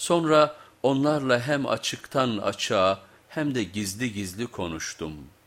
Sonra onlarla hem açıktan açığa hem de gizli gizli konuştum.''